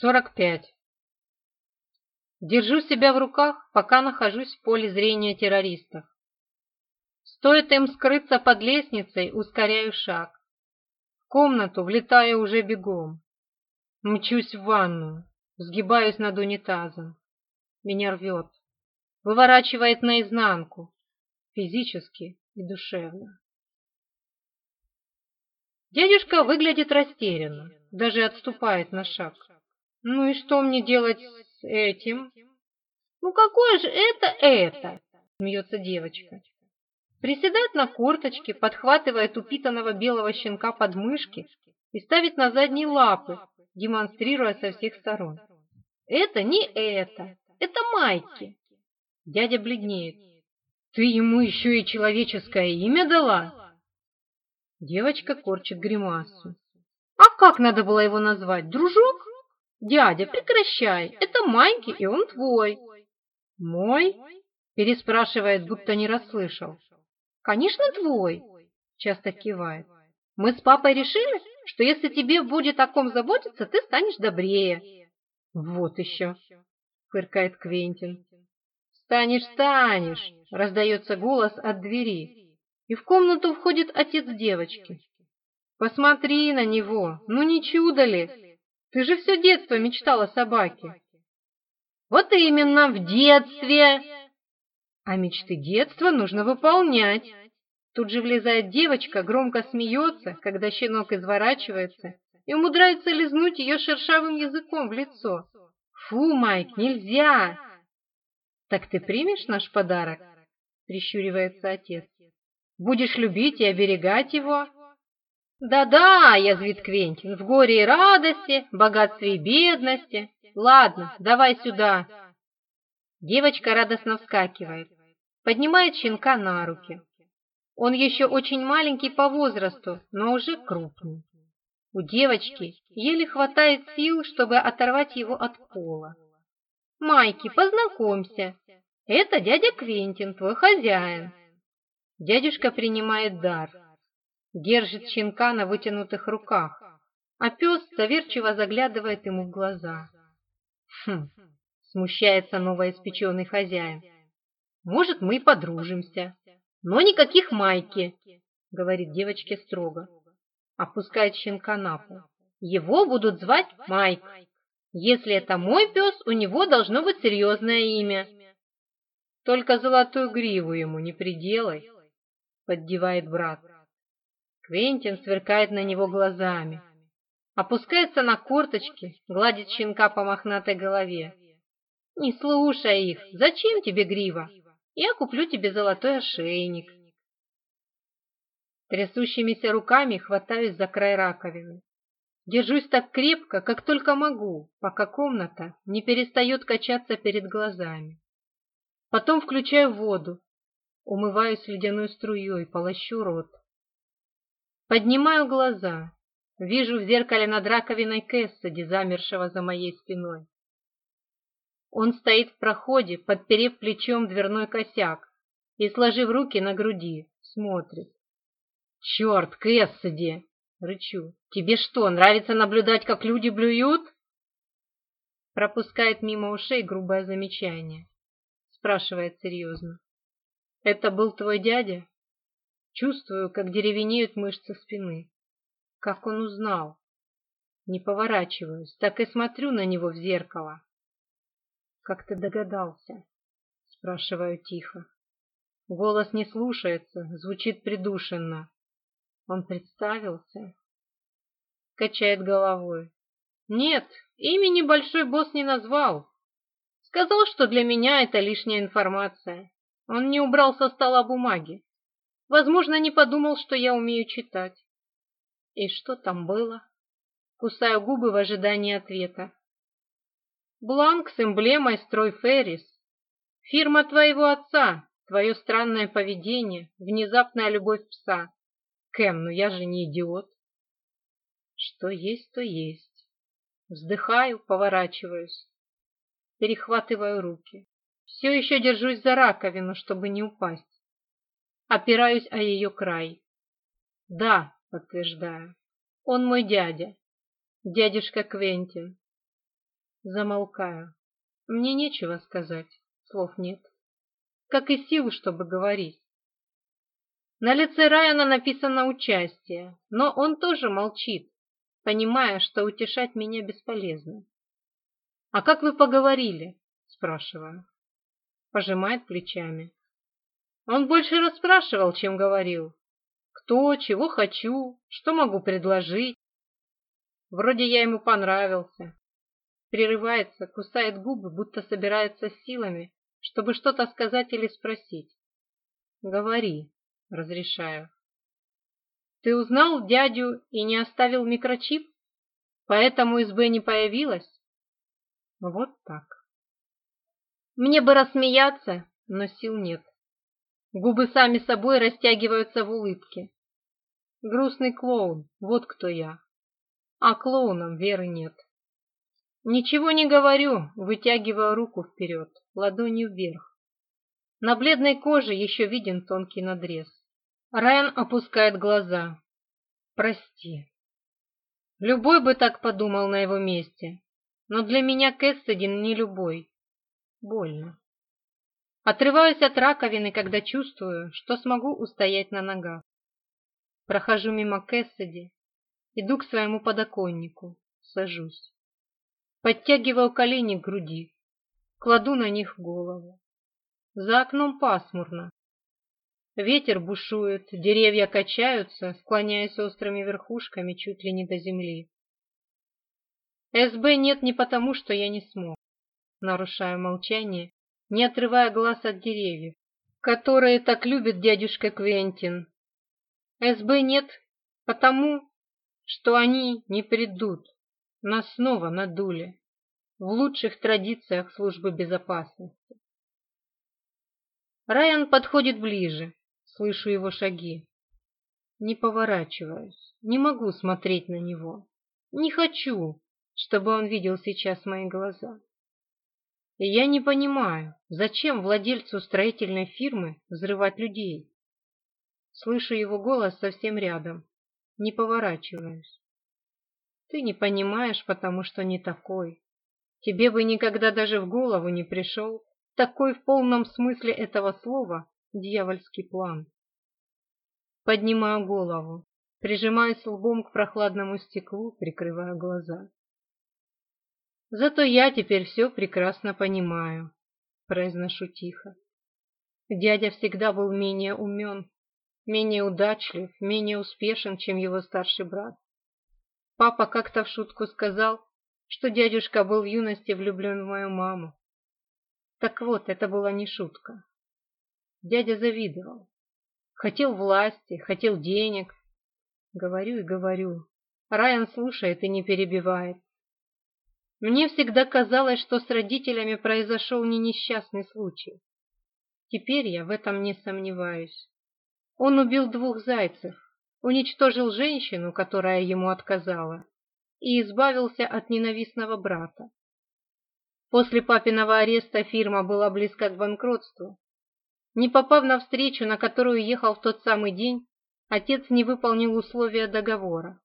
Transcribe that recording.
45. Держу себя в руках, пока нахожусь в поле зрения террористов. Стоит им скрыться под лестницей, ускоряю шаг. В комнату влетаю уже бегом. Мчусь в ванную, сгибаюсь над унитазом. Меня рвет, выворачивает наизнанку, физически и душевно. Дядюшка выглядит растерянно, даже отступает на шаг. Ну и что мне делать с этим? Ну какое же это это? Смеется девочка. Приседает на корточке, подхватывает упитанного белого щенка под мышки и ставит на задние лапы, демонстрируя со всех сторон. Это не это, это Майки. Дядя бледнеет. Ты ему еще и человеческое имя дала? Девочка корчит гримасу. А как надо было его назвать, дружок? «Дядя, прекращай! Это Майки, и он твой!» «Мой?» – переспрашивает, будто не расслышал. «Конечно, твой!» – часто кивает. «Мы с папой решили, что если тебе будет о ком заботиться, ты станешь добрее». «Вот еще!» – фыркает Квентин. «Станешь, станешь!» – раздается голос от двери. И в комнату входит отец девочки. «Посмотри на него! Ну не чудо ли?» Ты же все детство мечтал о собаке. Вот именно, в детстве. А мечты детства нужно выполнять. Тут же влезает девочка, громко смеется, когда щенок изворачивается и умудряется лизнуть ее шершавым языком в лицо. Фу, Майк, нельзя! Так ты примешь наш подарок? Прищуривается отец. Будешь любить и оберегать его? «Да-да», — язвит Квентин, — «в горе и радости, богатстве и бедности. Ладно, давай сюда». Девочка радостно вскакивает, поднимает щенка на руки. Он еще очень маленький по возрасту, но уже крупный. У девочки еле хватает сил, чтобы оторвать его от пола. «Майки, познакомься. Это дядя Квентин, твой хозяин». Дядюшка принимает дар держит щенка на вытянутых руках, а пес доверчиво заглядывает ему в глаза. Хм, смущается новоиспеченный хозяин. Может, мы и подружимся, но никаких майки, говорит девочке строго. Опускает щенка на пол. Его будут звать Майк. Если это мой пес, у него должно быть серьезное имя. Только золотую гриву ему не приделай, поддевает брат. Квентин сверкает на него глазами. Опускается на корточки, гладит щенка по мохнатой голове. «Не слушай их! Зачем тебе грива? Я куплю тебе золотой ошейник!» Трясущимися руками хватаюсь за край раковины. Держусь так крепко, как только могу, пока комната не перестает качаться перед глазами. Потом включаю воду, умываюсь ледяной струей, полощу рот. Поднимаю глаза. Вижу в зеркале над раковиной Кэссиди, замершего за моей спиной. Он стоит в проходе, подперев плечом дверной косяк и, сложив руки на груди, смотрит. «Черт, Кэссиди!» — рычу. «Тебе что, нравится наблюдать, как люди блюют?» Пропускает мимо ушей грубое замечание. Спрашивает серьезно. «Это был твой дядя?» Чувствую, как деревенеют мышцы спины. Как он узнал? Не поворачиваюсь, так и смотрю на него в зеркало. «Как ты догадался?» — спрашиваю тихо. Голос не слушается, звучит придушенно. Он представился? Качает головой. «Нет, имени большой босс не назвал. Сказал, что для меня это лишняя информация. Он не убрал со стола бумаги. Возможно, не подумал, что я умею читать. И что там было? Кусаю губы в ожидании ответа. Бланк с эмблемой «Строй Феррис». Фирма твоего отца, твое странное поведение, внезапная любовь пса. Кэм, ну я же не идиот. Что есть, то есть. Вздыхаю, поворачиваюсь. Перехватываю руки. Все еще держусь за раковину, чтобы не упасть опираюсь о ее край. Да, подтверждаю, он мой дядя, дядюшка Квенти. Замолкаю. Мне нечего сказать, слов нет. Как и силы, чтобы говорить. На лице Райана написано «участие», но он тоже молчит, понимая, что утешать меня бесполезно. «А как вы поговорили?» – спрашиваю. Пожимает плечами. Он больше расспрашивал, чем говорил. Кто, чего хочу, что могу предложить. Вроде я ему понравился. Прерывается, кусает губы, будто собирается с силами, чтобы что-то сказать или спросить. Говори, разрешаю. Ты узнал дядю и не оставил микрочип? Поэтому СБ не появилась? Вот так. Мне бы рассмеяться, но сил нет. Губы сами собой растягиваются в улыбке. Грустный клоун, вот кто я. А клоунам веры нет. Ничего не говорю, вытягивая руку вперед, ладонью вверх. На бледной коже еще виден тонкий надрез. Райан опускает глаза. Прости. Любой бы так подумал на его месте. Но для меня Кэссидин не любой. Больно. Отрываюсь от раковины, когда чувствую, что смогу устоять на ногах. Прохожу мимо Кэссиди, иду к своему подоконнику, сажусь. Подтягиваю колени к груди, кладу на них голову. За окном пасмурно. Ветер бушует, деревья качаются, склоняясь острыми верхушками чуть ли не до земли. СБ нет не потому, что я не смог. Нарушаю молчание не отрывая глаз от деревьев, которые так любит дядюшка Квентин. СБ нет, потому что они не придут. Нас снова надули в лучших традициях службы безопасности. Райан подходит ближе, слышу его шаги. Не поворачиваюсь, не могу смотреть на него. Не хочу, чтобы он видел сейчас мои глаза. Я не понимаю, зачем владельцу строительной фирмы взрывать людей? Слышу его голос совсем рядом, не поворачиваюсь. Ты не понимаешь, потому что не такой. Тебе бы никогда даже в голову не пришел такой в полном смысле этого слова дьявольский план. Поднимаю голову, прижимаюсь лбом к прохладному стеклу, прикрываю глаза. Зато я теперь все прекрасно понимаю, произношу тихо. Дядя всегда был менее умен, менее удачлив, менее успешен, чем его старший брат. Папа как-то в шутку сказал, что дядюшка был в юности влюблен в мою маму. Так вот, это была не шутка. Дядя завидовал. Хотел власти, хотел денег. Говорю и говорю. Райан слушает и не перебивает. Мне всегда казалось, что с родителями произошел не несчастный случай. Теперь я в этом не сомневаюсь. Он убил двух зайцев, уничтожил женщину, которая ему отказала, и избавился от ненавистного брата. После папиного ареста фирма была близка к банкротству. Не попав на встречу, на которую ехал в тот самый день, отец не выполнил условия договора.